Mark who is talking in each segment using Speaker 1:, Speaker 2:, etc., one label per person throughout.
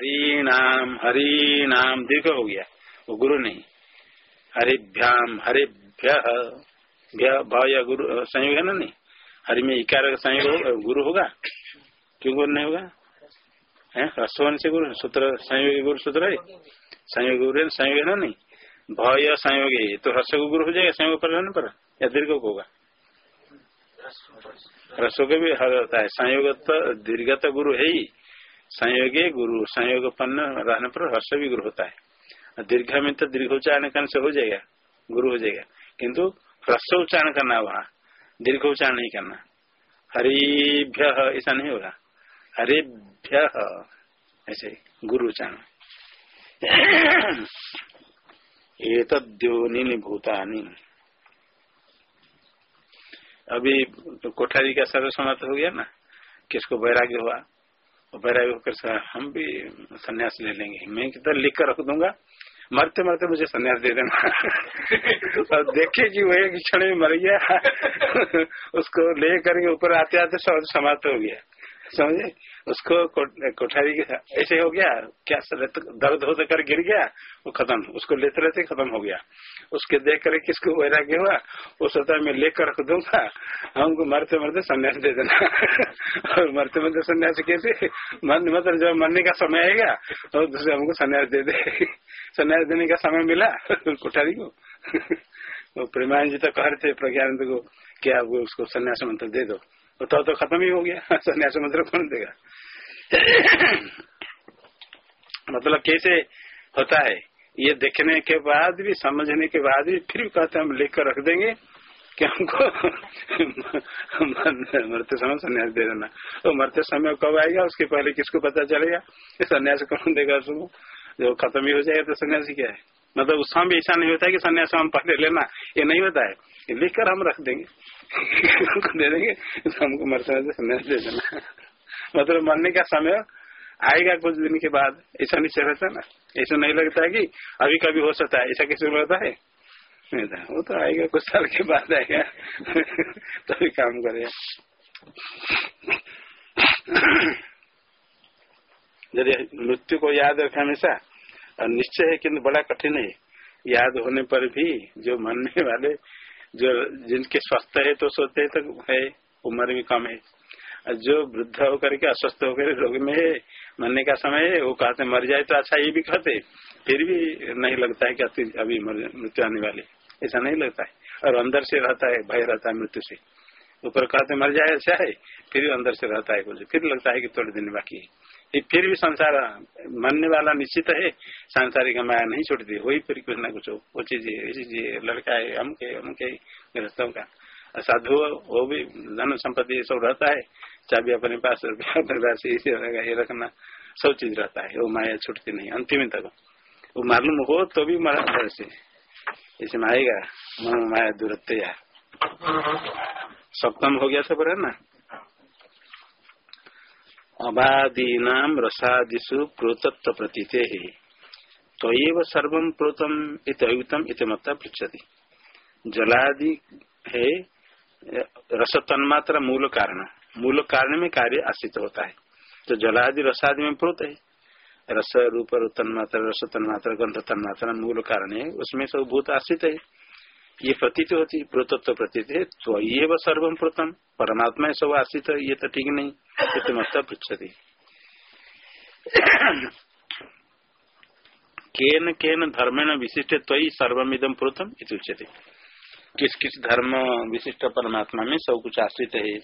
Speaker 1: हरिनाम हरिनाम दीर्घ हो गया। वो गुरु नहीं। हरिभ्याम, हरिभ्य, भय गुरु, संयोग है ना नहीं? हरि में इकार संयोग गुरु होगा? क्यों गुरु नहीं होगा? है? रसवन से गुरु, सूत्र, संयोग गुरु सूत्र है? संयोग गुरु संयोग है ना नहीं? भय संयोग है तो रस को गुरु हो जाएगा, संयोग पर रहने पर? या दीर्घ होगा? रसो को भी हर होता है। संयोग तो दीर्घ तो गुरु है ही। संयोगे गुरु संयोग पन्न रहने पर हर्ष भी गुरु होता है। दीर्घ में तो दीर्घ उच्चारण करने से हो जाएगा, गुरु हो जाएगा। किंतु ह्रस्व उच्चारण करना वहाँ, दीर्घ उच्चारण नहीं करना। हरिभ्य, ऐसा नहीं होगा। हरिभ्य, ऐसे गुरु उच्चारण। ये तद्योनि भूतानी अभी तो कोठारी का सर्व समाप्त हो गया ना? किसको वैराग्य हुआ? वैराग्य होकर हम भी सन्यास ले लेंगे। मैं कितना लिख कर रख दूँगा? मरते मरते मुझे सन्यास दे देना। और देखे कि एक क्षण में मर गया। उसको ले करके ऊपर आते आते समाप्त हो गया। समझे? उसको कोठारी ऐसे हो गया, क्या दर्द हो कर गिर गया, वो खत्म, उसको लेते रहते खत्म हो गया। उसके देख कर किसको वैराग्य हुआ, वो सोचा मैं लेकर रख दूँगा, हमको मरते मरते संन्यास दे देना। और मरते मरते संन्यास कैसे? मन मतलब जब मरने का समय आएगा और दूसरे हमको संन्यास दे दे। संन्यास देने का समय मिला, कोठारी को। प्रेमान जी तो कह रहे थे, प्रज्ञानंद को, क्या उसको संन्यास मंत्र दे दो? तो तो खत्म ही हो गया। संन्यास मंत्र कौन देगा? मतलब कैसे होता है? ये देखने के बाद भी, समझने के बाद भी, फिर भी कहते हम लिख कर रख देंगे कि हमको मरते समय सन्यास दे देना। तो मरते समय कब आएगा? उसके पहले किसको पता चलेगा? संन्यास कौन देगा उसको? जो खत्म ही हो जाएगा तो सन्यासी क्या है? मतलब उस समय ऐसा नहीं होता है कि सन्यास हम पहले लेना। ये नहीं होता है। लिख कर हम रख देंगे। दे देंगे। तो हमको मरते संन्यास दे देना। मतलब मरने का समय आएगा कुछ दिन के बाद। ऐसा नहीं रहता ना। ऐसा नहीं लगता है कि अभी कभी हो सकता है। ऐसा किसी लगता है? वो तो आएगा, कुछ साल के बाद आएगा। तभी काम करेगा यदि मृत्यु को याद रखे हमेशा, और निश्चय है किन्तु बड़ा कठिन है। याद होने पर भी जो मरने वाले जो जिनके स्वस्थ है तो सोते है तो है, उम्र भी कम है। जो वृद्ध होकर के अस्वस्थ होकर रोग में है, मरने का समय है, वो कहते मर जाए तो अच्छा ये भी कहते फिर भी नहीं लगता है कि अभी मृत्यु आने वाली ऐसा नहीं लगता है। और अंदर से रहता है, भय रहता है मृत्यु से। ऊपर कहते मर जाए अच्छा है। फिर भी अंदर से रहता है कुछ। फिर लगता है कि थोड़े दिन बाकी है। फिर भी संसार मरने वाला निश्चित है। सांसारिक माया नहीं छोड़ती वही फिर कुछ ना कुछ वो चीज़ ऐसी लड़का है। हम के हम के गृहस्थों का। साधु वो भी धन संपत्ति सब रहता है। चाबी अपने पास राशि ये रखना सब चीज़ रहता है। वो माया छूटती नहीं, अंतिम तक। वो मालूम हो तो भी मरा से इसमें आएगा माया दूरत्व या सप्तम हो गया सब, है ना? अबादीनाम रसादिशु प्रोतत्व प्रतीते ही तो ये सर्व प्रोतम इत अयुतम इत मत्ता पृछति जलादि है रस तन्मात्र मूल कारण मूल कारण में कार्य आश्रित होता है। तो जलादि रसादि में प्रोत है। रस रूप तन्मात्र रस तन्मात्र गंध तन्मात्र मूल कारण है। उसमें सब भूत आश्रित है। ये प्रतीत होती प्रोतत्व प्रतीत है तो ये वह सर्वम प्रोतम परमात्मा सब आश्रित, ये तो ठीक नहीं मत पृछती केन केन धर्मेण विशिष्ट तो सर्वमिदम प्रोतम उच्यते। किस किस धर्म विशिष्ट परमात्मा में सब कुछ आश्रित है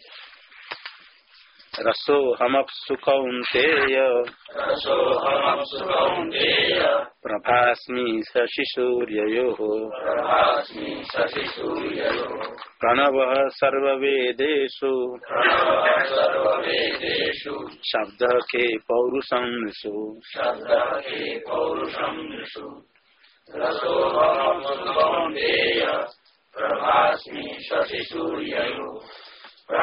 Speaker 1: रसो हम सुखौन्तेय प्रभास्मी शशिसूर्यो प्रणव सर्वेदेशु शब्द के पौरुषं
Speaker 2: प्रभास्मी शशि शशिसूर्यो
Speaker 1: हम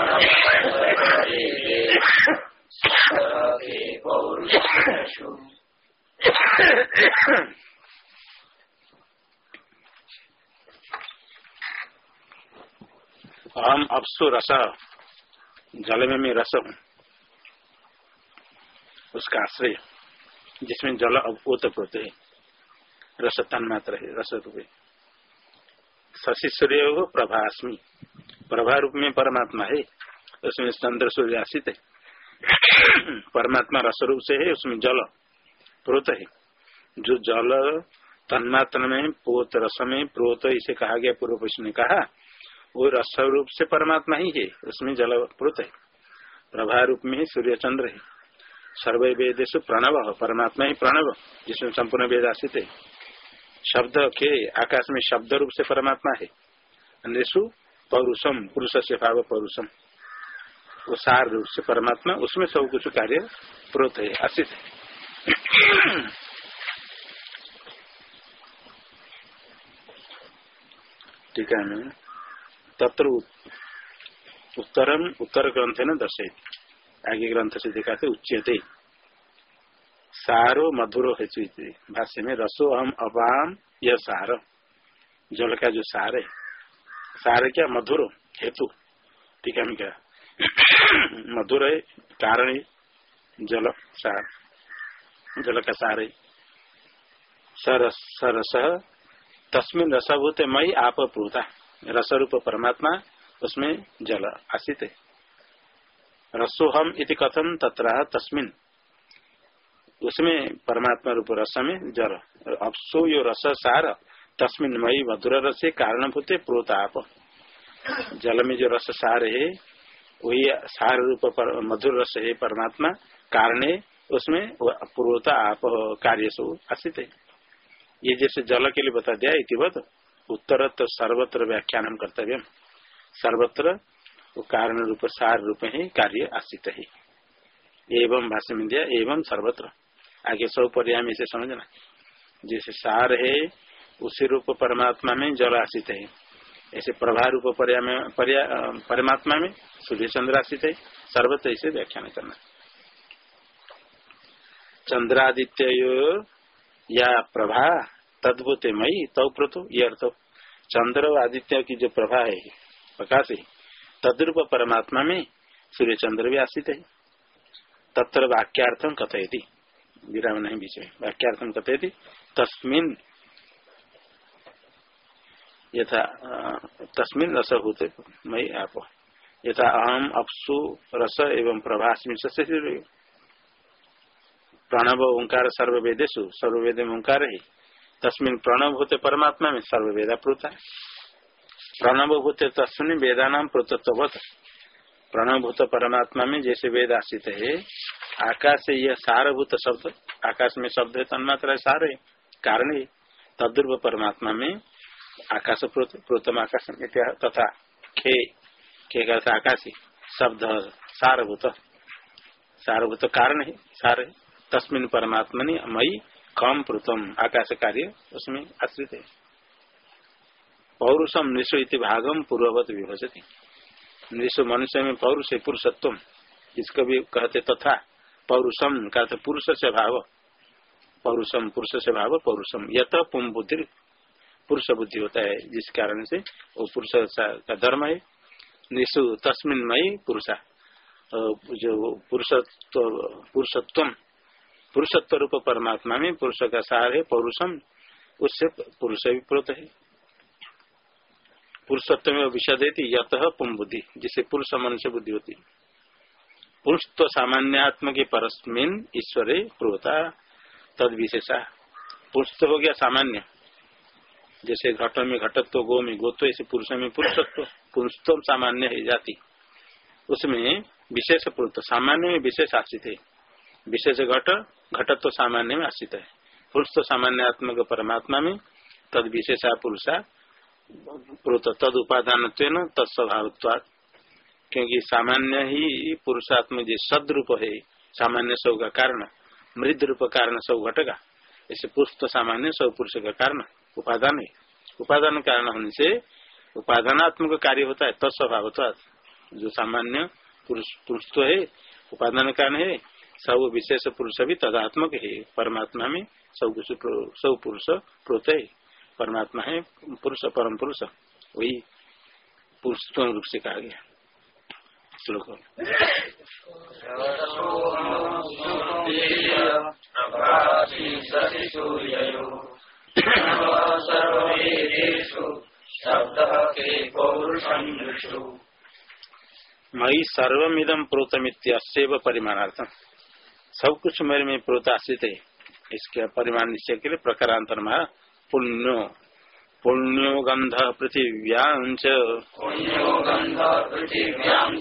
Speaker 1: अपसु रस। जल में मैं रस हूँ। उसका आश्रय, जिसमें जल ओत प्रोत है। रस तन मात्र है, रस रूप शशि सूर्य प्रभास्मी। प्रभा रूप में परमात्मा है, उसमें चंद्र, सूर्य आशित है। परमात्मा रस रूप से है, उसमें जल प्रोत है। जो जल तन्मात्र में पोत रस में, प्रोत इसे कहा गया पूर्व पुरुष ने कहा, वो रस रूप से परमात्मा ही है, उसमें जल प्रोत है। प्रभा रूप में सूर्य चंद्र है। सर्व वेद प्रणव, परमात्मा ही प्रणव, जिसमें संपूर्ण वेद आशित है। शब्द के आकाश में शब्द रूप से परमात्मा है। अन्यु पौरुषम पुरुष से भाव पौरुषम। वो सार रूप से परमात्मा, उसमें सब कुछ कार्य प्रोत है आशित है। ठीक है तत्र उत्तरम, उत्तर ग्रंथ न दर्शित आगे ग्रंथ से दिखाते उच्यते। सारो मधुरो है भाष्य में रसो हम अपाम यह सार। जल का जो सार है सार क्या मधुर हेतु, ठीक है क्या? मधुर है कारण, जल, सार. जल का सार. है सरस सरस तस्मिन रसभूत मई आप प्रोता रस रूप परमात्मा उसमें जल, आसित. है रसोहम इति कथन तत्र, तस्मिन. उसमें परमात्मा रूप रस में जल. अपसो यो रस सार तस्मिन मई मधुर रस कारण भूते प्रोताप। जल में जो रस सार है वही सार रूप मधुर रस है परमात्मा, कारण उसमें पूर्वता आप कार्य सो आसित। है ये जैसे जल के लिए बता दिया, इतिवत तो सर्वत्र व्याख्यान कर्तव्य सर्वत्र वो कारण रूप, सार रूप ही कार्य आश्रित है। एवं भाष्य में दिया एवं सर्वत्र। आगे सब पर्याय में इसे समझना। जैसे सार है उसी रूप परमात्मा में जल आश्रित है। ऐसे प्रभा रूप परमात्मा में सूर्य चंद्र आश्रित है। सर्वत्र इसे व्याख्यान करना। चंद्रादित्य या प्रभा, तद्भुत मई तव प्रतो ये अर्थ। चंद्र आदित्य की जो प्रभा है, प्रकाश है, तद्रूप परमात्मा में सूर्य चंद्र भी आश्रित है। तत्र वाक्यार्थम कथयति। विराम नहीं बीच में वाक्यार्थम कथयति। तस्मिन यथा तस्मिन रस होते मई आप। यथा अहम अपसु रस एवं प्रभास्मिन से प्रणव ओंकार सर्ववेदेशु सर्ववेद में ओंकार। है तस्मिन प्रणव होते परमात्मा में, सर्ववेदा प्रोता। प्रणव होते तस्मिन वेदा नाम प्रोतत्वत प्रणवभूत परमात्मा में, जैसे वेद आश्रित है, आकाश से यह सारभूत शब्द, आकाश में शब्द है, तन्मात्रा सार कारण है तद्रुव परमात्मा में आकाश प्रोतम आकाश तथा खे खे का आकाशी? शब्द सारभूत। सारभूत कारण है सार तस्मिन परमात्मा ने मई कम प्रुतम। आकाश कार्य उसमें आश्रित है। पौरुषम निशु भागम पूर्ववत विभजती। निशु मनुष्य में पौरुष है पुरुषत्व इसको भी कहते तथा पौरुषम का पुरुष से भाव। पौरुषम पुरुष से भाव पौरुषम यथ पुम बुद्धि पुरुष बुद्धि होता है, जिस कारण से वो पुरुष का धर्म है। निशु तस्मिन मई पुरुषा जो पुरुषत्व पुरुषत्व पुरुषत्व रूप परमात्मा में पुरुष का सार है, पौरुषम। उससे पुरुष भी प्रोत है। पुरुषत्व में विषय देती यत पुम बुद्धि जिसे पुरुष मनुष्य बुद्धि होती पुरुष तो सामान्यात्म के परस्मिन ईश्वरे प्रोता तद विशेषा पुरुष तो हो गया सामान्य। जैसे घट में घटत्व गो में गोत्व ऐसे पुरुष में पुरुषत्व पुरुष तो सामान्य है जाति। उसमें विशेष पुरुष सामान्य में विशेष आश्रित है। विशेष घट घटत्व तो सामान्य में आश्रित है। पुरुष तो सामान्य आत्मक परमात्मा में, तद विशेषा पुरुषा तद उपादान तत्स्वभाव क्योंकि सामान्य ही पुरुषात्म जो सद रूप है, सामान्य सब का कारण मृद रूप कारण सब घटेगा। ऐसे पुरुष तो सामान्य सब पुरुष का कारण। उपादान है। उपादान कारण होने से उपादानात्मक कार्य होता है, तत्स्वभाव जो सामान्य पुरुष तो है, उपादान कारण है। सब विशेष पुरुष भी तदात्मक है। परमात्मा में सब कुछ सब पुरुष प्रोत है। परमात्मा है, पुरुष, परम पुरुष। वही पुरुष रूप से कहा गया। श्लोक मई सर्वमिदम प्रोतमित्यव परिमाणार्थम। सब कुछ मेरे में प्रोत आश्रित है। इसके परिमाण निश्चय के लिए प्रकारांतर पुण्यो। पुण्यो गंध पृथिव्यां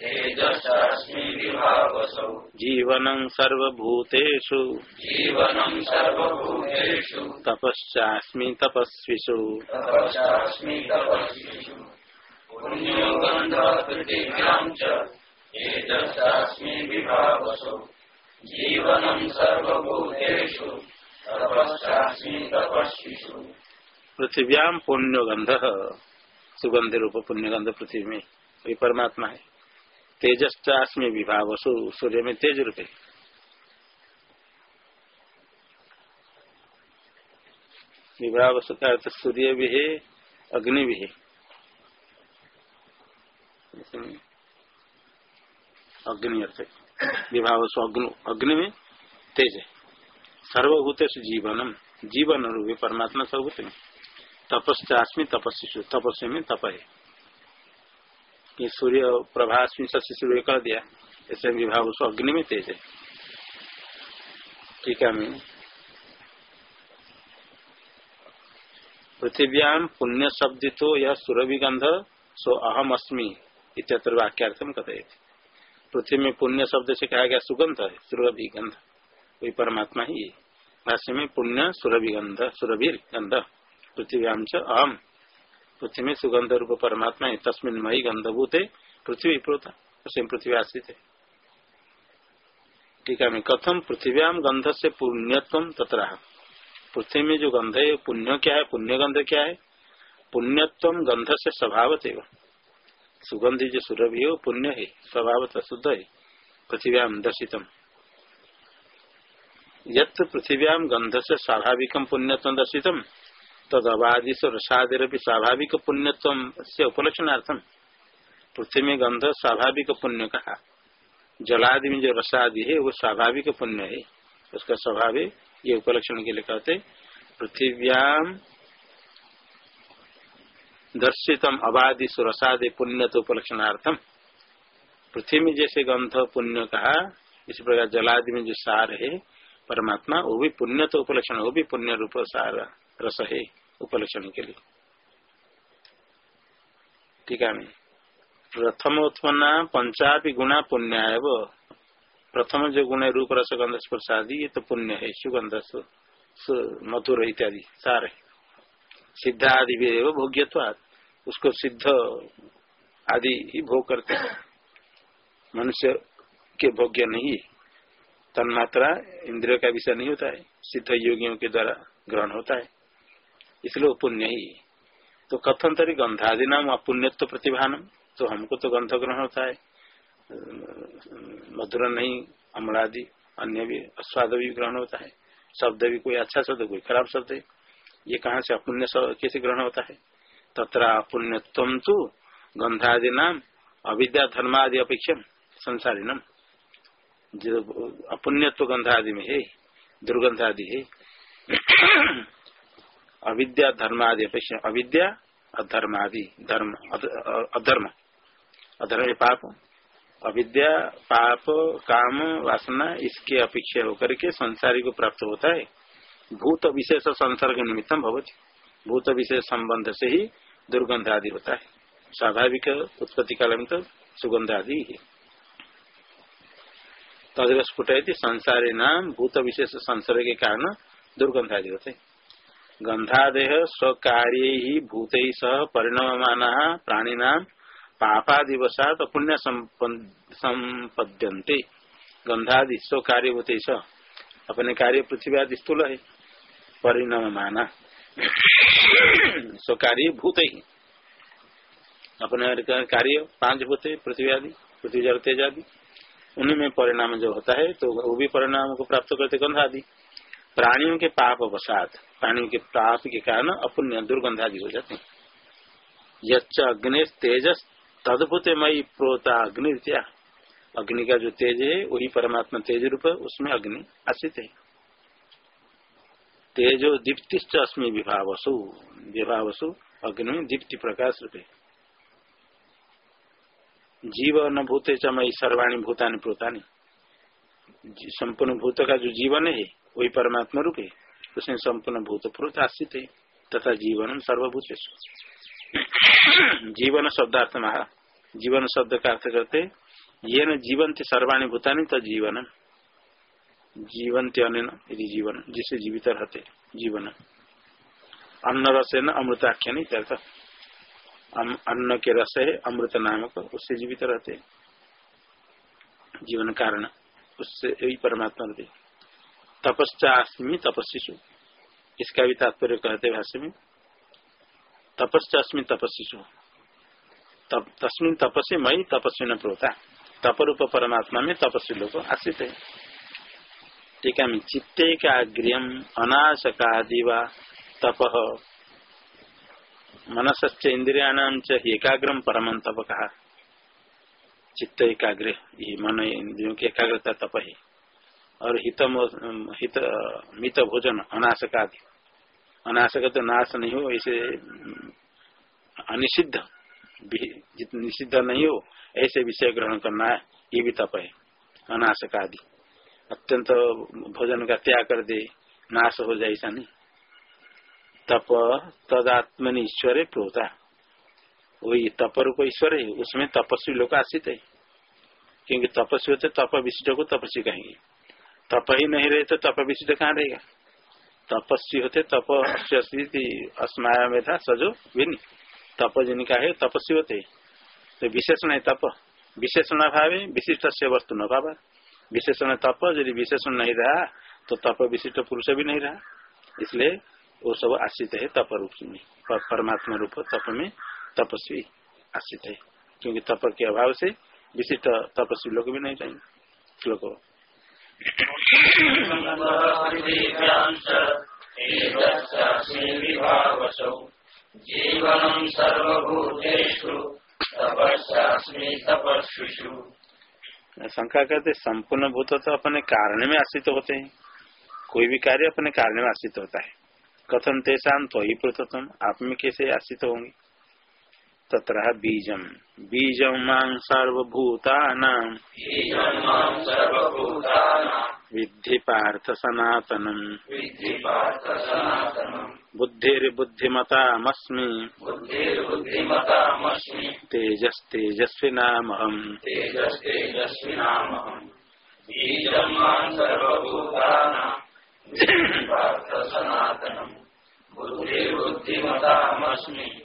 Speaker 1: तेजस्मी विभावसौ। जीवनं सर्वभूतेषु। तपश्चास्मि तपस्विषु।
Speaker 2: पुण्यो गंध पृथिव्यां तेजस्मी विभावसौ। जीवनं सर्वभूतेषु।
Speaker 1: पृथिव्याम पुण्य गंध सुगंध रूप पुण्य गंध पृथ्वी में वही परमात्मा है। तेजस्मी विभाग सूर्य में तेज रूपे। विभाग का अर्थ सूर्य भी है, अग्नि भी है। अग्नि अर्थ विभाग अग्नि में तेज है। सर्वभूत जीवनम जीवन रूपी परमात्मा सर्वभूत। में तपस्यास्मी तपस्वी तपस्वी में तप है कि सूर्य प्रभास्मी शशि सूर्य कर दिया, ऐसे विभाग उसको अग्नि में तेज है। टीका में पृथिव्याम पुण्य शब्द तो यह सुरभिगंध सो अहम अस्मी इतर वाक्यार्थम कथे पृथ्वी में पुण्य शब्द से कहा गया सुगंध है सुरभिगंध वही परमात्मा ही है। भाष्य में पुण्य सुरभि गंध सुरभि गंध पृथ्व्याम च अहम पृथ्वी में सुगंध रूप परमात्मा है। तस्मिन मई गंधभूत है पृथ्वी प्रोता पृथ्वी आश्रित। है टीका में कथम पृथ्व्याम गंध से पुण्यत्व तथा पृथ्वी में जो गंध है पुण्य क्या है? पुण्य गंध क्या है? पुण्यत्व गंध से स्वभाव सुगंधि जो सुरभि हो पुण्य है स्वभाव शुद्ध है। पृथ्व्याम दर्शितम। यथ पृथिव्याम गंध से स्वाभाविक पुण्यत्व दर्शित तद अबादि से रसादिर स्वाभाविक पुण्यत्व से उपलक्षणार्थम। पृथ्वी में गंध स्वाभाविक पुण्य कहा जलादि में जो रसादि है वो स्वाभाविक पुण्य है उसका स्वभाव है ये उपलक्षण के लिए कहते पृथिव्याम दर्शितम अबादि सुरसादि पुण्य तो उपलक्षणार्थम। पृथ्वी में जैसे गंध पुण्य कहा इस प्रकार जलादि में जो सार है परमात्मा, वो भी पुण्य तो उपलक्षण वो भी पुण्य रूप सार रस है उपलक्षण के लिए। ठीक है प्रथम उत्पन्न पंचापी गुणा पुण्य है वो। प्रथम जो गुण है, रूप रस, गंध प्रसादी ये तो पुण्य है, सुगंध मधुर इत्यादि, सार सिद्ध आदि भी भोग्यवाद उसको सिद्ध आदि ही भोग करते हैं। मनुष्य के भोग्य नहीं है। तन्मात्रा इंद्रिय का विषय नहीं होता है, सिद्ध योगियों के द्वारा ग्रहण होता है। इसलिए पुण्य ही तो कथन तरी गंधादि नाम अपुण्यत्व प्रतिभानम तो हमको तो गंध ग्रहण होता है। मधुर नहीं, अमलादि, अन्य भी स्वाद भी ग्रहण होता है। शब्द भी कोई अच्छा शब्द, कोई खराब शब्द है। ये कहाँ से अपुण्य कैसे ग्रहण होता है? तथा अपुण्यत्व तो गंधादि नाम अविद्या धर्मादि अपेक्षा संसारी नाम जो अपुण्यत्व गंध आदि में है दुर्गंध आदि है। अविद्या धर्म आदि अपेक्षा, अविद्या अधर्म आदि धर्म अधर्म। अधर्म पाप। अविद्या, पाप, काम, वासना, इसके अपेक्षा होकर के संसारी को प्राप्त होता है। भूत विशेष संसर्ग निमित्तम भवती। भूत विशेष संबंध से ही दुर्गंध आदि होता है। स्वाभाविक उत्पत्ति काल में तो सुगंध आदि है। तद स्फुट संसारी नाम भूत विशेष संसर्ग के कारण दुर्गंधादि होते गंधादेह स्वकार्य ही भूत सह परिणाम प्राणी नाम पापादिवसात पुण्य संपद्यंते गंधादि स्व कार्य भूत अपने कार्य पृथ्वी आदि स्थूल है परिणाम माना स्वकार्य भूत। ही अपने कार्य पांच भूत पृथ्वी आदि पृथ्वी जल तेज आदि उन्हीं में परिणाम जो होता है तो वो भी परिणाम को प्राप्त करते गंध आदि प्राणियों के पाप अवसाद, प्राणियों के पाप के कारण अपुण्य दुर्गंध आदि हो जाते हैं। यच्च अग्नि तेजस तदभुत मई प्रोता अग्नि अग्नि का जो तेज है, वही परमात्मा तेज रूप है, उसमें अग्नि आश्रित है। तेजो दीप्ति अस्मी विभावसु। विभावसु अग्नि दीप्ति प्रकाश रूपे। जीवन भूते चमई सर्वाणी भूतानि प्रोतानी। संपूर्ण भूत का जो जीवन है, वही परमात्मा रूप है उसमें संपूर्ण भूत प्रोत आश्रित है तथा जीवन सर्वभूत जीवन शब्दार्थ महा जीवन शब्द का अर्थ करते ये न जीवंत सर्वाणी भूतानी तो जीवन। जीवंत यदि जीवन, जिसे जीवित रहते, जीवन। अन्न रस है न अमृताख्यान अर्थ अन्न के रस है अमृत नामक उससे जीवित रहते जीवन कारण उससे यही परमात्मा रहते तपस्मी तपस्वी इसका भी तात्पर्य कहते भाष्य में तपस्मी तपस्वी तप, तस्मिन तपस्वी मई तपस्वी न प्रोता। तपरूप परमात्मा में तपस्वी लोग आश्रित है। टीका में चित्ते का गृह अनाशका दिवा तप मनसच इंद्रियाणाम च एकाग्रम परम तप कहा चित्त एकाग्र मन इंद्रियों की एकाग्रता तप है और हित हित, मित भोजन अनाशका अनाशक तो नाश नहीं हो, ऐसे, अनिषिद्ध निषिद्ध नहीं हो, ऐसे विषय ग्रहण करना ये भी तप है अनाशक आदि अत्यंत भोजन का त्याग कर दे, नाश हो जाए ऐसा नहीं। तप तदात्मन ईश्वर प्रोता। वही तप रूप ईश्वर है उसमें तपस्वी लोग आश्रित है। क्योंकि तपस्वी होते तप विशिष्ट को तपस्वी कहेंगे। तप ही नहीं रहे तो तप विशिष्ट कहाँ रहेगा? तपस्वी होते तप अस्माया में था, सजो, विन। तप जिनका है तपस्वी होते। तो विशेषण है तप। विशेषण अभाव विशिष्ट से वस्तु न भाव। विशेषण तप, यदि विशेषण नहीं रहा तो तप विशिष्ट पुरुष भी नहीं रहा। इसलिए वो सब आश्रित है तप रूप में। परमात्मा रूप तप में तपस्वी आश्रित है। क्योंकि तप के अभाव से विशिष्ट तपस्वी लोग भी नहीं जाएँगे। श्लोक
Speaker 2: जीवन सर्वभूतेषु तपस्यास्मि तपस्विषु
Speaker 1: शंका करते संपूर्ण भूत तो अपने कारण में आश्रित होते हैं। कोई भी कार्य अपने कारण में आश्रित होता है। कथन तेषा तो ही पृथम आप में कैसे आश्रित होंगे तत्र बीजम। बीजम मांग सर्वभूता विद्धि पार्थ सनातनम। बुद्धिर्बुद्धिमतामस्मि। तेजस्तेजस्विनामहम्
Speaker 2: तेजस्तेजस्विनामहम् सनातनम्। बुद्धिर्बुद्धिमतामस्मि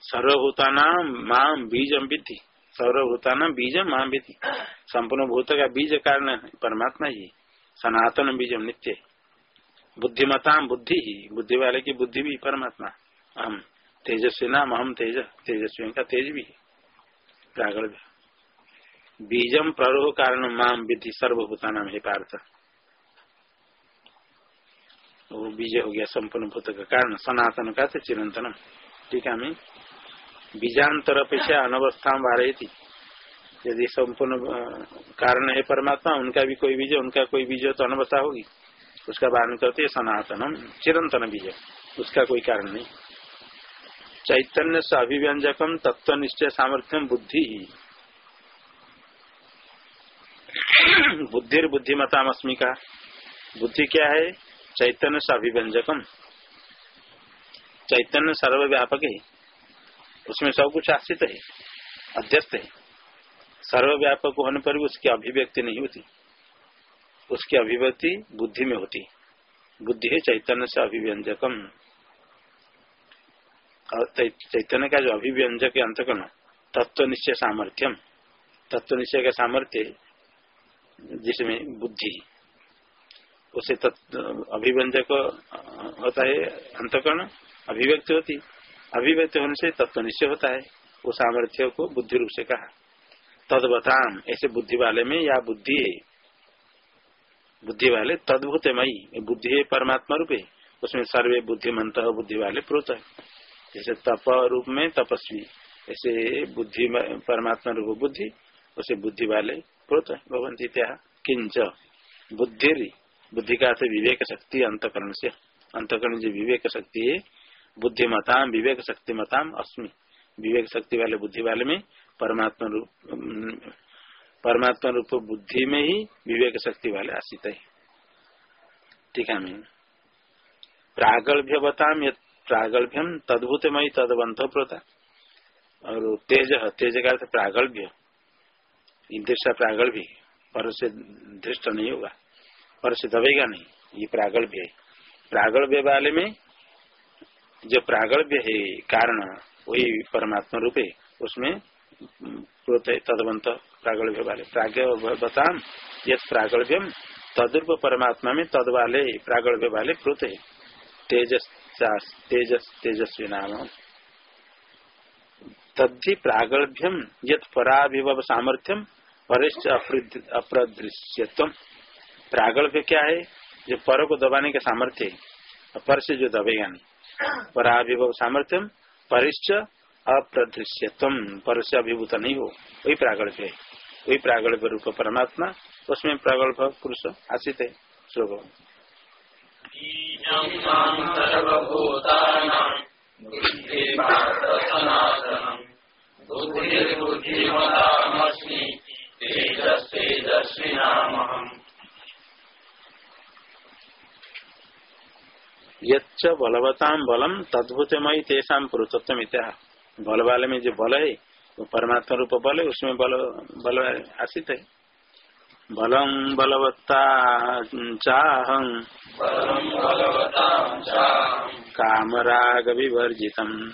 Speaker 1: सर्वभूता माम बीजम विधि सर्वभूता नाम बीजम माम विधि संपूर्ण भूत का बीज कारण परमात्मा ही। सनातन बीजम नित्य। बुद्धिमता बुद्धि ही। बुद्धि वाले की बुद्धि भी परमात्मा। हम तेजस्वी नाम हम तेज। तेजस्वी का तेज भी। प्रागड़ बीजम प्ररोह कारण माम विधि सर्वभूता नाम है पार्थ। वो बीज हो गया संपूर्ण भूत का कारण, सनातन का चिरंतन। टीका में बीजांतर अपेक्षा अनवस्था बारह थी यदि संपूर्ण कारण है परमात्मा, उनका भी कोई बीज, उनका कोई बीज तो अनवस्था होगी। उसका वारण करते सनातनम, चिरंतन बीज। उसका कोई कारण नहीं। चैतन्य से अभिव्यंजकम तत्व निश्चय सामर्थ्यम बुद्धि। ही बुद्धिर बुद्धिमतामस्मी का? बुद्धि क्या है? चैतन्य से अभिव्यंजकम चैतन्य सर्वव्यापक है। उसमें सब कुछ आश्रित है, अध्यस्त है। सर्वव्यापक होने पर भी उसकी अभिव्यक्ति नहीं होती। उसकी अभिव्यक्ति बुद्धि में होती। बुद्धि है चैतन्य से अभिव्यंजकम चैतन्य का जो अभिव्यंजक अंतकरण, तत्व निश्चय सामर्थ्यम। तत्व निश्चय का सामर्थ्य जिसमें बुद्धि, उसे अभिव्यंजक होता है, अंतकरण, अभिव्यक्ति होती। अभिव्यक्ति होने से तत्व निश्चय होता है। उस सामर्थ्य को बुद्धि रूप से कहा। तदवताम, ऐसे बुद्धि वाले में या बुद्धि बुद्धि वाले तद्भुत मई बुद्धि है परमात्मा रूप। उसमें सर्वे बुद्धिमंत बुद्धि वाले प्रोत जैसे तप रूप में तपस्वी, ऐसे बुद्धि परमात्मा रूप बुद्धि, उसे बुद्धि वाले प्रोत भवंती किंच बुद्धि बुद्धि का अर्थ विवेक शक्ति अंतकरण से अंतकरण जो विवेक शक्ति है बुद्धिमताम विवेक शक्ति मताम अस्मि। विवेक शक्ति वाले बुद्धि वाले में परमात्मा रूप परमात्मा रूप बुद्धि में ही विवेक शक्ति वाले आशित है ठीक है मैं प्रागल्भ्यवताम प्रागल्भ्यम तदभूतमयी तदवंत प्रोता। और तेज तेज का अर्थ प्रागल्भ्य। इंद्र प्रागल्भ्य पर से दृष्ट नहीं होगा, पर से दबेगा नहीं। ये प्रागल्भ्य है। प्रागल्भ्य वाले में जो प्रागल्भ्य है, कारण, वही परमात्मा रूप उसमें तदवंत प्रागल्भ्य वाले। प्राग्ञ बताम यद प्रागल्भ्यम तदुर्प परमात्मा में तद वाले प्रागल्भ्य वाले प्रोत है। तेजस तेजस, तेजस्वी नाम। तद्धि प्रागल्भ्यम यद पराभिभव सामर्थ्यम परिश्च अप्रदृश्यत्व। प्रागल्भ्य क्या है? जो पर को दबाने का सामर्थ्य है। पर से जो दबेगा नहीं। पर पराभिभव सामर्थ्यम परिश्च अप्रदृश्यत्व। पर से अभिभूत नहीं हो। वही प्रागल्भ्य है। वही प्रागल्भ रूप परमात्मा, उसमें प्रागल्भ पुरुष आशित है। श्लोक। यच्च बलवताम बलम तद्भुतमयी तेषा पुरुषत्व इत्या बल वाले में जो बल है वो परमात्मा रूप बल है उसमें बल बल आशित है। बलम बलवत्ता चाहं। कामराग विवर्जितम।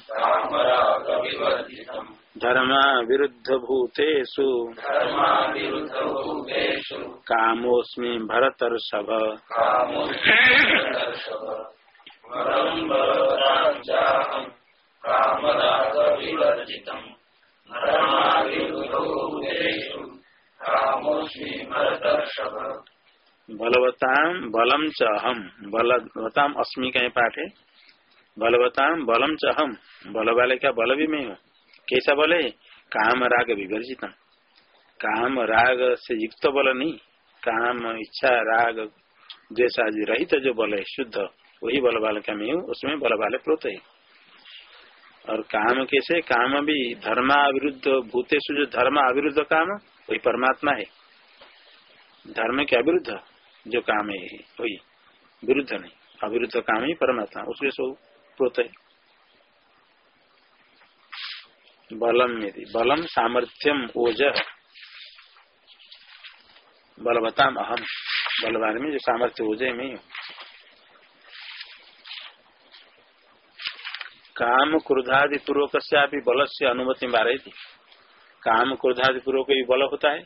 Speaker 1: धर्मा विरुद्ध भूतेषु कामोस्मि भरतर्षभ। बलवताम बलम च अहम बलवताम अस्मि का पाठ। है बलवताम बलम च अहम बल वाले का बल भी मैं हूँ? कैसा बल? है काम राग विवर्जितम काम राग से युक्त बल नहीं। काम इच्छा राग जैसा रहित जो बल है शुद्ध, वही बल वाले का मैं उसमें बल वाले प्रोत है। और काम कैसे? काम भी धर्माविरुद्ध भूतेश जो धर्म अविरुद्ध काम, वही परमात्मा है। धर्म के अविरुद्ध जो काम है, वही। विरुद्ध नहीं, अविरुद्ध काम ही परमात्मा, उसके सब प्रोत है। बलम यदि बलम सामर्थ्यम ओज। बलवताम अहम। बलवान में जो सामर्थ्य ओजय में काम क्रोधादि पूर्वक बल से अनुमति बारही थी काम क्रोधादि पूर्वक भी बल होता है,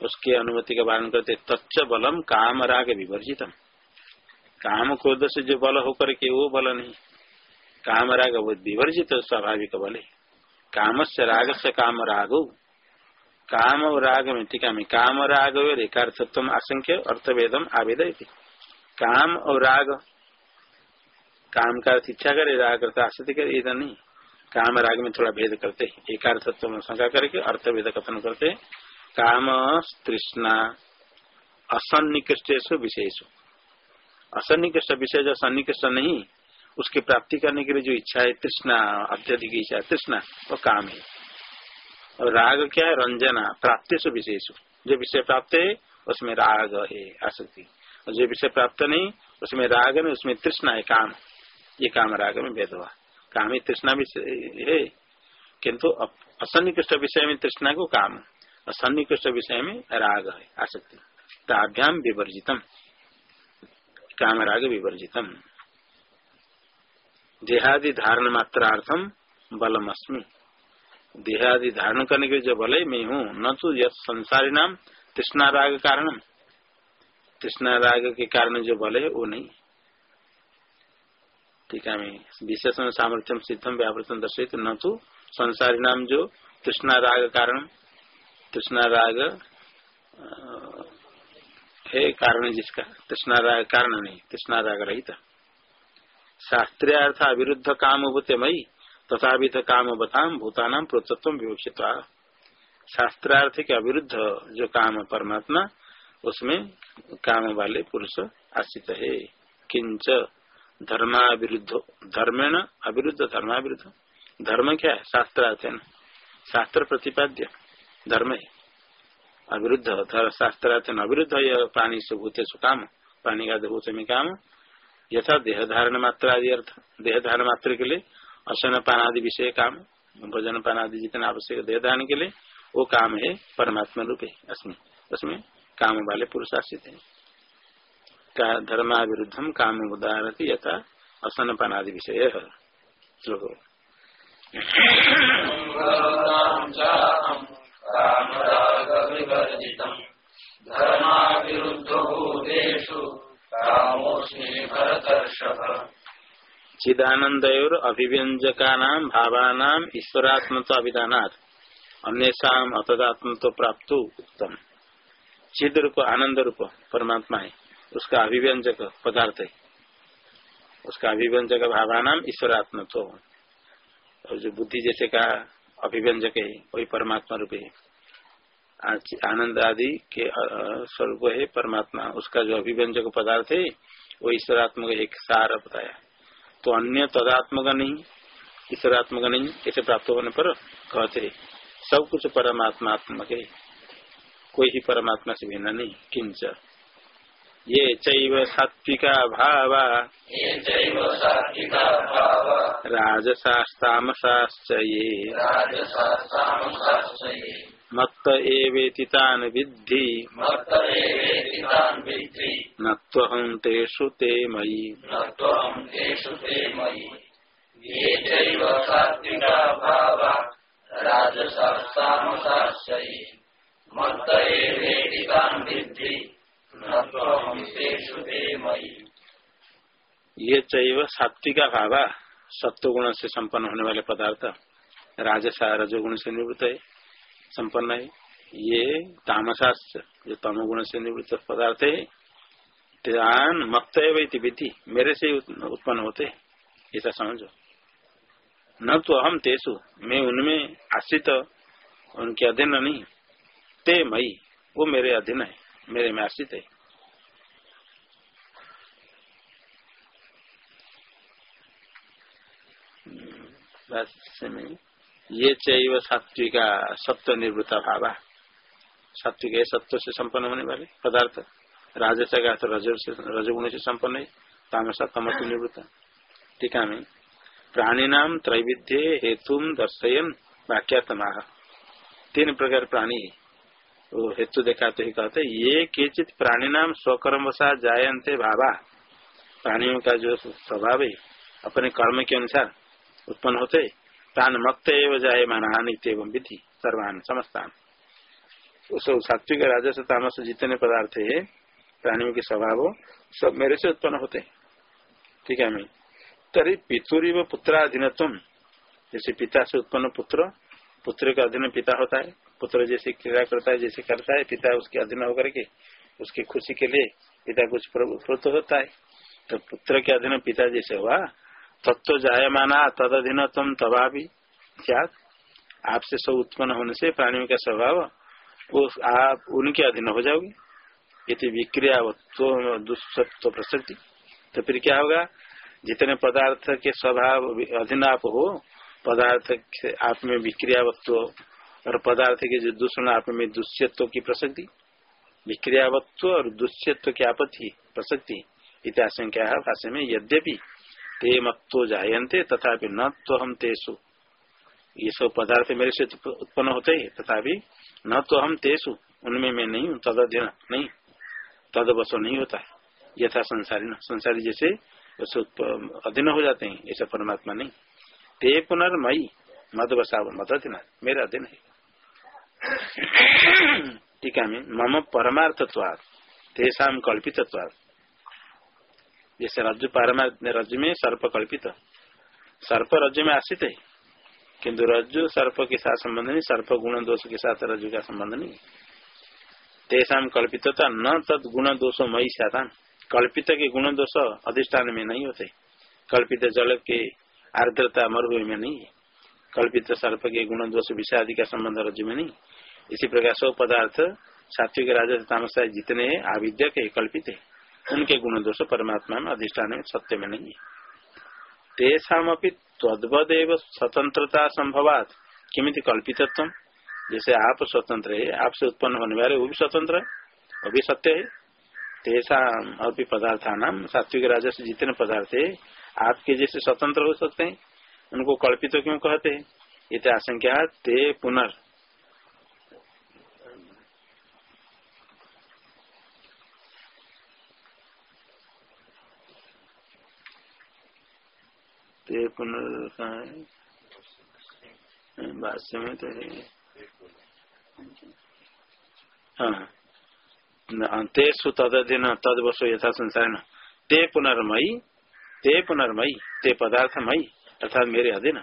Speaker 1: उसके अनुमति का वारण करते तच्च बलम काम राग विवर्जितम। काम क्रोध से जो बल होकर के वो बल नहीं। काम राग वो विवर्जित, स्वाभाविक बल है। काम से राग से काम राग काम और राग में टीका में काम। राग और एकार्थत्व आशंक्य अर्थवेदम आवेद काम और राग काम का इच्छा करे राग करता आश्रित करे इधर नहीं काम राग में थोड़ा भेद करते। एकार्थत्व में शंका करके अर्थवेद कथन करते। काम तृष्णा। असन्निकृष्ट विशेष असन्निकृष्ट जो सन्निकृष्ट नहीं उसकी प्राप्ति करने के लिए जो इच्छा है, तृष्णा, अत्यधिक इच्छा तृष्णा, वो काम है। और राग क्या है? रंजना, प्राप्ति से विशेष। जो विषय प्राप्त है, उसमें राग है, आसक्ति। और जो विषय प्राप्त नहीं, उसमें राग नहीं, उसमें तृष्णा है, काम। ये काम राग में भेद हुआ। काम ही तृष्णा भी है। किन्तु असन्निकृष्ट विषय में तृष्णा को काम। सन्निकृष्ट विषय में राग है, आसक्ति। ताभ्याम विवर्जितम। काम राग विवर्जितम। देहादि धारण मात्रार्थम बलम अस्मी देहादि धारण करने के जो बल मैं हूँ। न तो यह संसारी नाम तृष्णा राग कारणम। तृष्णा राग के कारण जो बल है, वो नहीं। ठीक है, मैं विशेषण सामर्थ्यम सिद्धम व्यावृतम दर्शित। न तो संसारी नाम जो तृष्णा राग कारण तृष्णा राग है कारण जिसका। तृष्णा राग कारण नहीं तृष्णा राग रहित। शास्त्रीय अर्थ अविरुद्ध काम होते मई तथा भी काम बताम भूतानाम प्रोत्तत्व विवक्षित। शास्त्रार्थ के अविरुद्ध जो काम परमात्मा, उसमें काम वाले पुरुष आश्रित है। किंच धर्माविरुद्ध, धर्मेण अविरुद्ध, धर्माविरुद्ध। धर्म क्या है? शास्त्रार्थ है शास्त्र प्रतिपाद्य, धर्म है। अविरुद्ध शास्त्रार्थ अविरुद्ध यह प्राणी से भूते काम प्राणी का भूत में काम यथा देह धारण मात्रा आदि अर्थ। देह धारण मात्र के लिए असन पान आदि विषय काम भोजन पान आदि जितना आवश्यक देह धारण के लिए, वो काम है परमात्मा रूप है उसमें काम वाले पुरुष आश्रित है। का धर्माविरुद्धम काम उदाहरती यथा असन पान आदि विषय श्लोक चिदानंद अभिव्यंजका भावाना ईश्वरात्म तो अभिधानात् अन्यषा अतदात्म तो प्राप्त उत्तम चिद रूप आनंद रूप परमात्मा है उसका अभिव्यंजक पदार्थ। है उसका अभिव्यंजक भावानाम ईश्वरात्म तो और जो बुद्धि जैसे का अभिव्यंजक है, वही परमात्मा रूप है। आनंद आदि के स्वरूप है परमात्मा। उसका जो अभिव्यंजक पदार्थ है वो ईश्वरात्मक एक सार बताया। तो अन्य तदात्मक नहीं ईश्वरात्मक नहीं ऐसे प्राप्त होने पर कहते सब कुछ परमात्मात्मक है। कोई ही परमात्मा से भिन्न नहीं किंच। ये चैव सात्विका भाव। राजसास्तामसाश्च ये। मत्त एवेति विद्धि। न तेषु ते मयि।
Speaker 2: ये चैव सात्विका भावा राजसास्तामसाश्च ये मत्त एवेति तान् विद्धि।
Speaker 1: ये चैव सात्विका भावा सत्व गुण से संपन्न होने वाले पदार्थ राजसा रजोगुण से निवृत्त है। संपन्न है। ये तामसास जो तमोगुण से निवृत्त पदार्थ है त्यान मक्त विधि, मेरे से उत्पन्न होते ऐसा समझो। न तो हम तेसु, मैं उनमें आश्रित, उनके अधीन नहीं। ते मई वो मेरे अधीन है, मेरे में आश्रित है। में ये चैव सात्विका सत्व निवृत्ता भावा सात्विक सत्व से संपन्न होने वाले पदार्थ। राजस का तो रजगुण से संपन्न है। तामसा तमस निवृत्त। टीका में प्राणी नाम त्रैविध्य हेतु दर्शयन वाक्यात्मा। तीन प्रकार प्राणी वो हेतु दिखाते ही कहते ये केचित प्राणी नाम स्वकर्म वसा जायन्ते भावा। प्राणियों का जो स्वभाव है, अपने कर्म के अनुसार उत्पन्न होते तान मक्त एवं जाए नित्य एवं विधि सर्वान समस्तान सात्विक राजस तामस जितने पदार्थ है प्राणियों के स्वभाव सब मेरे से उत्पन्न होते ठीक है मैं तरी पितुरी व पुत्राधीनत्व जैसे पिता से उत्पन्न पुत्र पुत्र का अधीन पिता होता है पुत्र जैसे क्रिया करता है जैसे करता है पिता उसके अधीन होकर के उसकी खुशी के लिए पिता कुछ प्रवृत्त होता है तो पुत्र के अधीन पिता जैसे हुआ तत्व जायमाना तद अधीन तुम तबा भी क्या आपसे सब उत्पन्न होने से प्राणियों का स्वभाव आप उनके अधीन हो जाओगे। यदि विक्रिया दुष्सत्व प्रसक्ति तो फिर क्या होगा? जितने पदार्थ के स्वभाव अधीन आप हो, पदार्थ आप में विक्रियावत्व और पदार्थ के जो दूषण आप में दुष्यत्व की प्रसक्ति विक्रियावत्व और दुष्यत्व की आपत्ति प्रसक्ति इतिहासंख्या है भाषा में यद्यपि ते मत्तो जायन्ते तथा न तो हम तेसु ये सब पदार्थ मेरे से उत्पन्न होते ही तथा न तो हम तेसु उनमें मैं नहीं हूँ, तद अध्ययन नहीं। तद बसो नहीं होता। है यथा संसारी संसारी जैसे अधीन हो जाते हैं, ऐसा परमात्मा नहीं। ते पुनर्मयी मद बसाव मद अधीन मेरा अधीन है टीका में मम परमार्थत्वाद तेषाम कल्पित जैसे रज्जु रज्जु में सर्प कल्पित। सर्प रज्जु में आश्रित है। किंतु रज्जु सर्प के साथ संबंध नहीं, सर्प गुण दोष के साथ रज्जु का संबंध नहीं। तेषाम कल्पित न तद गुण दोषो मई साधान कल्पित के गुण दोष अधिष्ठान में नहीं होते। कल्पित जल के आर्द्रता मरुभूमि में नहीं कल्पित सर्प के गुण दोष विषय आदि का संबंध रज्जु में नहीं। इसी प्रकार सब पदार्थ सात्विक राजा तामसा जितने आविद्य के कल्पित है। उनके गुण दोष परमात्मा में अधिष्ठान में सत्य में नहीं है। तेषाम तद्वदेव स्वतंत्रता संभवात। किमित कल्पितत्व? जैसे आप स्वतंत्र है, आपसे उत्पन्न होने वाले वो भी स्वतंत्र है, वो भी सत्य है। तेसा अभी पदार्थान, सात्विक राजा से जितने पदार्थ है, आपके जैसे स्वतंत्र हो सकते हैं। उनको कल्पित क्यों कहते हैं? ये आशंका ते पुनर् पुनर् भाष्य में तो है। हाँ। तेसु तदधीन तद वसो यथा संसार ते पुनर्मयी ते पुनर्मयी, ते पदार्थमयी, अर्थात मेरे अधीन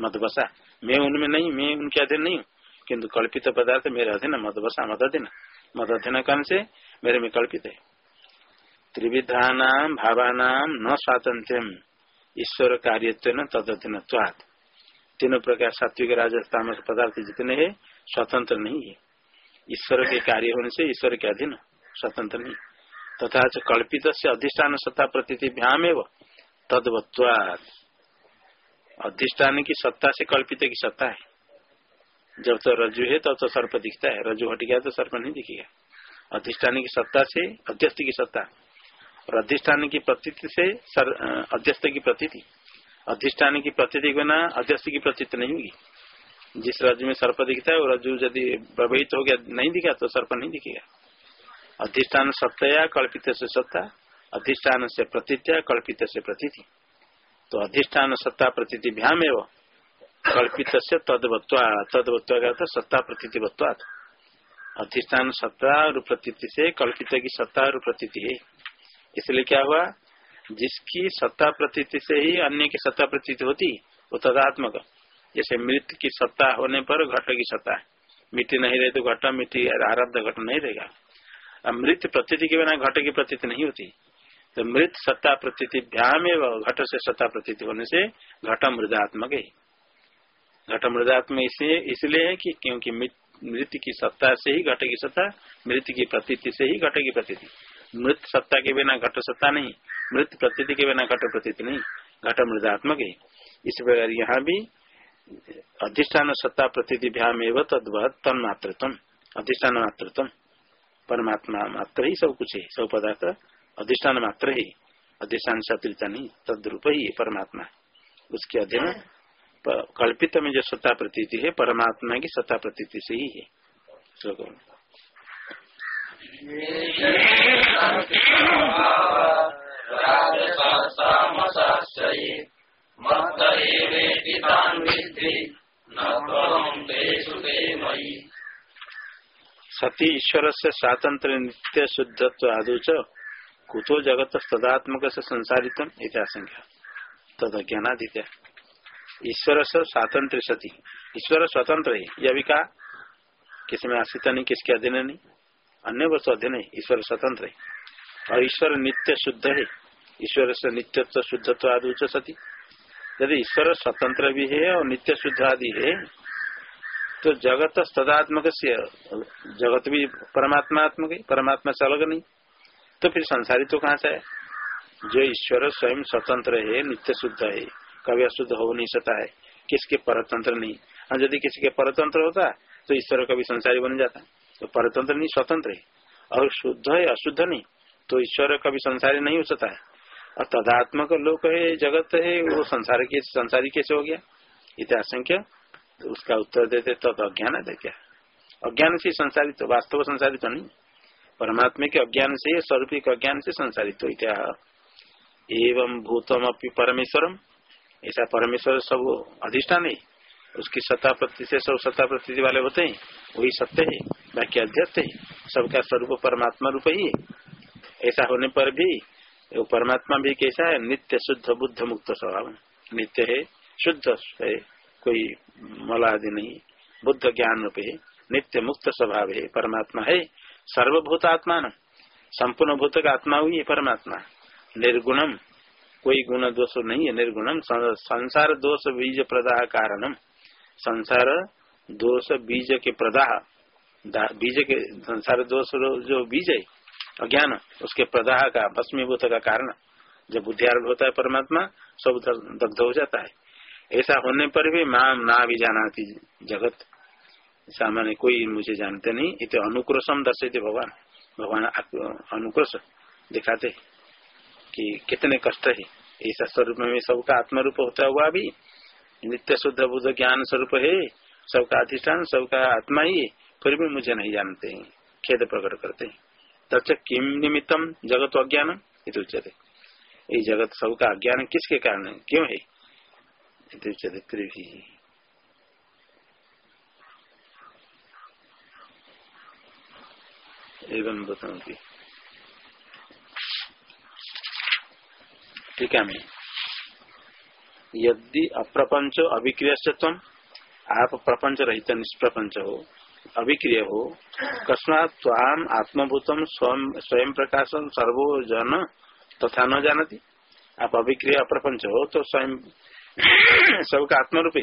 Speaker 1: मत बसा मैं उनमें नहीं, मैं उनके अधीन नहीं हूँ। किन्तु कल्पित पदार्थ मेरे अधीन मत बसा मत अधीन मत अधीन कारण से? मेरे में कल्पित है। त्रिविधा भावानाम न स्वातंत्र ईश्वर कार्य तदधीन तीनों प्रकार सात्विक राजस्थान पदार्थ जितने हैं स्वतंत्र नहीं है। ईश्वर के कार्य होने से ईश्वर के अधीन स्वतंत्र नहीं। तथा तो कल्पित से अधिष्ठान सत्ता प्रती भ्याम एवं तदवत्वाद अधिष्ठान की सत्ता से कल्पित की सत्ता है। जब तो रज्जु है तब तो, तो सर्प दिखता है। रज्जु हट गया तो सर्प नहीं दिखेगा। अधिष्ठान की सत्ता से अध्यस्त की सत्ता। और अधिष्ठान की प्रतीति से अध्यस्त की प्रतीति। अधिष्ठान की प्रतीति बिना अध्यस्त की प्रतीत नहीं होगी। जिस रज्जु में सर्प दिखता है, वो रज्जु यदि प्रभावित हो गया, नहीं दिखा तो सर्प नहीं दिखेगा। अधिष्ठान सत्या, कल्पित से सत्ता, अधिष्ठान से प्रतीत्या, कल्पित से प्रतीति। तो अधिष्ठान सत्ता प्रतीति भ्याम एवं, कल्पित से तदवत्वा तदवत्वा का सत्ता प्रतीतिवत्वात। अधिष्ठान सत्ता और प्रतीति से कल्पित की सत्ता और प्रतीति है। इसलिए क्या हुआ? जिसकी सत्ता प्रतीति से ही अन्य की सत्ता प्रतीति होती, वो तदात्मक। जैसे मृत की सत्ता होने पर घट की सत्ता मिट्टी नहीं रहे तो घट, मिट्टी आरब्ध घट नहीं रहेगा। मृत प्रतीति के बिना घट की प्रतीति नहीं होती। तो मृत सत्ता प्रतीति भ्याम एवं घट से सत्ता प्रतीति होने से घट मृदात्मक है। घट मृदात्मक इसलिए इसलिए है कि क्योंकि मृत की सत्ता से ही घट की सत्ता, मृत की प्रतीति से ही घट की प्रतीति। मृत सत्ता के बिना घट सत्ता नहीं मृत प्रतीति के बिना घट प्रतीति नहीं घट मृदात्मक है। इस प्रकार यहाँ भी अधिष्ठान सत्ता प्रतीति भ्याम एवं तद्वत तन मातृत्व अधिष्ठान मातृत्व परमात्मा मात्र ही सब कुछ है सब पदार्थ अधिष्ठान मात्र ही। अधिष्ठान शत्रुता नहीं तद्रूप ही है परमात्मा। उसके अध्ययन कल्पित में जो सत्ता प्रतीति है परमात्मा की सत्ता प्रतीति से ही है। सती ईश्वर से स्वातंत्र नित्य शुद्धत्व आदि कुतो जगत तदात्मक से संसारित इतिहासंख्या तद ज्ञानादित्य ईश्वर से स्वातंत्र सती। ईश्वर स्वतंत्र है। यह भी कहा, किसी में आश्रित नहीं, किसके अधीन नहीं। अन्य वस्तु अधीन है, ईश्वर स्वतंत्र है। और ईश्वर नित्य शुद्ध है, ईश्वर से नित्यत्व, शुद्धत्व आदि उच्च सती। यदि ईश्वर स्वतंत्र भी है और नित्य शुद्ध आदि है तो जगत सदात्मक से, जगत भी परमात्मात्मक है, परमात्मा से अलग नहीं। तो फिर संसारी तो कहाँ से है जो ईश्वर स्वयं स्वतंत्र है, नित्य शुद्ध है, कभी अशुद्ध हो नहीं सकता है, किसके परतंत्र नहीं। और यदि किसी के परतंत्र होता तो ईश्वर कभी संसारी बन जाता। तो परतंत्र नहीं, स्वतंत्र है। और शुद्ध है, अशुद्ध नहीं तो ईश्वर कभी संसारी नहीं हो सकता है। और तदात्मक लोक है, जगत है, वो संसार के, संसारी कैसे हो गया? इतिहासंख्य तो उसका उत्तर देते तो अज्ञान है क्या अज्ञान से संसारित तो वास्तव संसारित तो नहीं। परमात्मा के अज्ञान से स्वरूपिक अज्ञान से संसारित हो क्या एवं भूतम अपनी परमेश्वरम। ऐसा परमेश्वर सब अधिष्ठान है। उसकी सत्ता प्रति से सब सत्ता प्रति वाले होते हैं, वही सत्य है बाकी अध्यक्ष है, सबका स्वरूप परमात्मा रूप ही ऐसा होने पर भी, वो परमात्मा भी कैसा है, नित्य, शुद्ध, बुद्ध मुक्त स्वभाव। नित्य है, शुद्ध है, कोई मलादि नहीं, बुद्ध ज्ञान रूप है, नित्य मुक्त स्वभाव है, परमात्मा है, सर्वभूत आत्मा न संपूर्ण भूत का आत्मा हुई है परमात्मा। निर्गुणम, कोई गुण दोष नहीं है, निर्गुणम, संसार दोष बीज प्रदाह कारणम। संसार दोष बीज के प्रदाह बीज के संसार दोष जो बीज है, अज्ञान, उसके प्रदाह का, भस्मीभूत का कारण। जब बुद्धि आरभ होता है परमात्मा, सब दग्ध हो जाता है। ऐसा होने पर भी माँ ना भी जाना जगत। सामान्य कोई मुझे जानते नहीं, इतने अनुक्रोशम दर्शे भगवान। भगवान अनुक्रोश दिखाते कि कितने कष्ट है। ऐसा स्वरूप में सबका आत्म रूप होता हुआ भी नित्य शुद्ध बुद्ध ज्ञान स्वरूप है, सबका अधिष्ठान, सबका आत्मा ही फिर भी मुझे नहीं जानते हैं, खेद प्रकट करते हैं। तथा किम निमित्तम जगत अज्ञान? ये जगत सबका अज्ञान किसके कारण है? क्यों है? एवं बताऊँगी। ठीक है, मैं यदि अप्रपंच अभिक्रिय आप प्रपंच रहित निष्प्रपंच हो, अभिक्रिय हो, कस्मात स्वाम आत्मभूतम स्वयं प्रकाशन सर्वो जन तथा न जानती। आप अभिक्रिय अप्रपंच हो तो स्वयं सबका आत्म रूप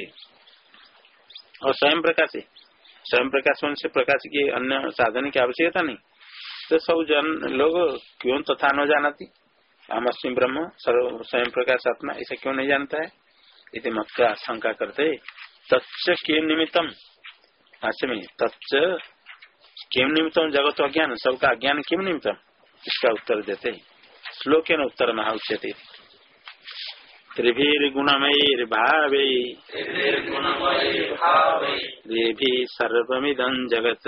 Speaker 1: और स्वयं प्रकाश। है स्वयं प्रकाश से प्रकाश की अन्य साधन की आवश्यकता नहीं। तो सब जन लोग क्यों तथा न जानती? हम अस्म ब्रह्म स्वयं प्रकाश आत्मा ऐसा क्यों नहीं जानता है? इति मत आशंका करते तत्व के निमित्तम? भाष्य में तत्व निमित्तम? जगत अज्ञान, सबका अज्ञान किम निमित्तम? इसका उत्तर देते श्लोक न उत्तर महा उच्यते त्रिभिर्गुणमयीर्भावै। देवी सर्वमिदं जगत्।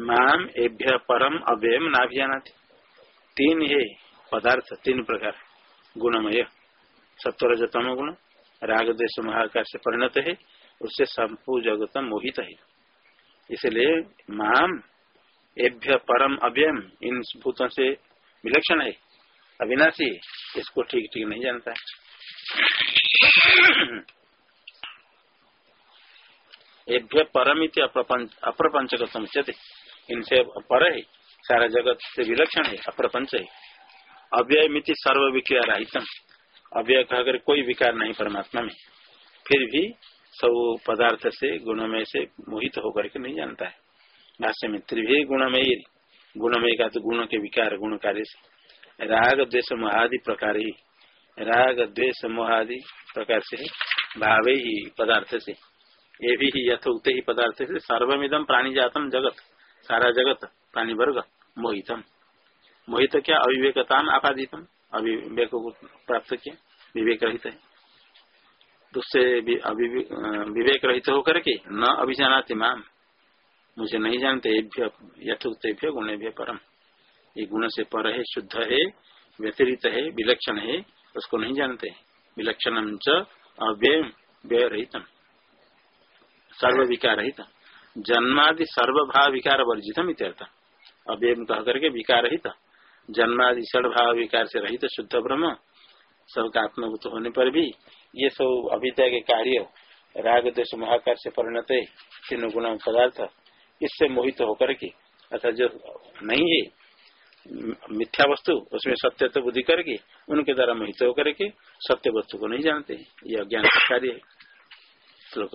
Speaker 1: माम एभ्य परम अव्ययम नाभिजाना तीन है पदार्थ, तीन प्रकार गुणमय सत्वर तम गुण राग देश महाकार से परिणत है, उससे संपू जगत मोहित है। इसलिए माम एभ्य परम अव्ययम इन भूतों से विलक्षण है। अविनाशी इसको ठीक ठीक नहीं जानता है। एभ्य परमित अप्रपंचक समुचते इनसे पर है, सारा जगत से विलक्षण है, अप्रपंच है। अव्यय मिति सर्व विक्रिया राहितम अव्यय अगर कोई विकार नहीं परमात्मा में, फिर भी सब पदार्थ से, गुणमय से मोहित होकर के नहीं जानता है। भाष्य में त्रिभी गुणमय गुणमय का तो गुणों के विकार, गुण कार्य से। राग, द्वेष मोहादि प्रकार ही। राग, द्वेष मोहादि प्रकार से भावे ही पदार्थ से। ये भी यथोक्त ही पदार्थ से। सर्वमिदम प्राणी जातम जगत। सारा जगत प्राणी वर्ग मोहितम। मोहित क्या? अविवेकता आपादितम। अविवेक को प्राप्त किया? विवेक रहित है। दूसरे विवेक रहित होकर के न अभिजानाते माम। मुझे नहीं जानते यथोक्त गुणे परम ये गुण से पर है, शुद्ध है व्यतिरित है, विलक्षण है, उसको नहीं जानते। विलक्षण च अव्यय, व्यय रहित सर्व विकार रहित जन्मादि सर्वभाव विकार वर्जितम इत्यर्थ अव्यय कह करके विकार रहित जन्मादि सर्वभाव विकार से रहित शुद्ध ब्रह्म, सबका आत्मभूत होने पर भी ये सब अभिद्या के कार्य, राग देश महाकार से परिणत है, तीन गुण पदार्थ, इससे मोहित होकर के, अर्थात जो नहीं है, मिथ्या वस्तु, उसमें सत्य तो बुद्धि करके, उनके द्वारा मोहित होकर के सत्य वस्तु को नहीं जानते ये अज्ञान का कार्य है। श्लोक